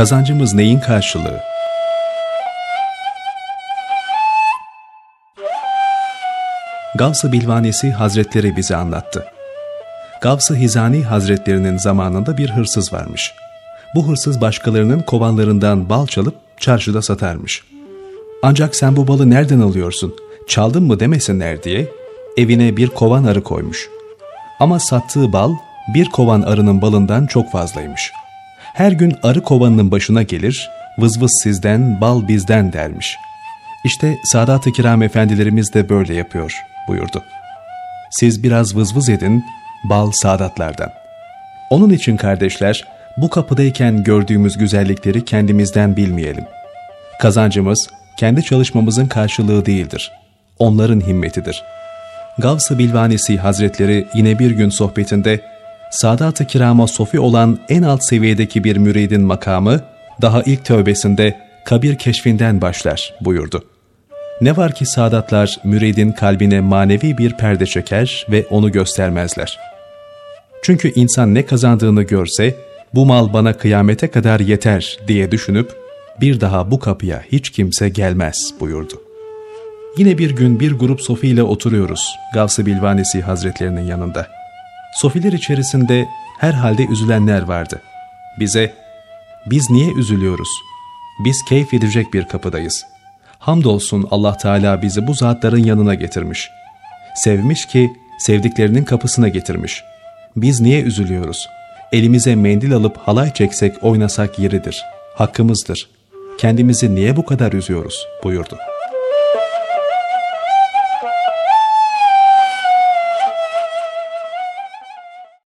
Kazancımız neyin karşılığı? Gavs-ı Bilvanesi Hazretleri bize anlattı. Gavs-ı Hizani Hazretlerinin zamanında bir hırsız varmış. Bu hırsız başkalarının kovanlarından bal çalıp çarşıda satarmış. Ancak sen bu balı nereden alıyorsun, çaldın mı demesinler diye evine bir kovan arı koymuş. Ama sattığı bal bir kovan arının balından çok fazlaymış. Her gün arı kovanının başına gelir, vız vız sizden, bal bizden dermiş. İşte Sadat-ı Kiram efendilerimiz de böyle yapıyor buyurdu. Siz biraz vız vız edin, bal Sadatlardan. Onun için kardeşler, bu kapıdayken gördüğümüz güzellikleri kendimizden bilmeyelim. Kazancımız, kendi çalışmamızın karşılığı değildir. Onların himmetidir. Gavs-ı Bilvanesi Hazretleri yine bir gün sohbetinde, Sadat-ı Kiram'a sofi olan en alt seviyedeki bir müridin makamı, daha ilk tövbesinde kabir keşfinden başlar buyurdu. Ne var ki sadatlar müridin kalbine manevi bir perde çeker ve onu göstermezler. Çünkü insan ne kazandığını görse, bu mal bana kıyamete kadar yeter diye düşünüp, bir daha bu kapıya hiç kimse gelmez buyurdu. Yine bir gün bir grup sofi ile oturuyoruz Gavs-ı Bilvanesi Hazretlerinin yanında. Sofiler içerisinde herhalde üzülenler vardı. Bize, biz niye üzülüyoruz? Biz keyif edecek bir kapıdayız. Hamdolsun Allah Teala bizi bu zatların yanına getirmiş. Sevmiş ki sevdiklerinin kapısına getirmiş. Biz niye üzülüyoruz? Elimize mendil alıp halay çeksek oynasak yeridir. Hakkımızdır. Kendimizi niye bu kadar üzüyoruz buyurdu.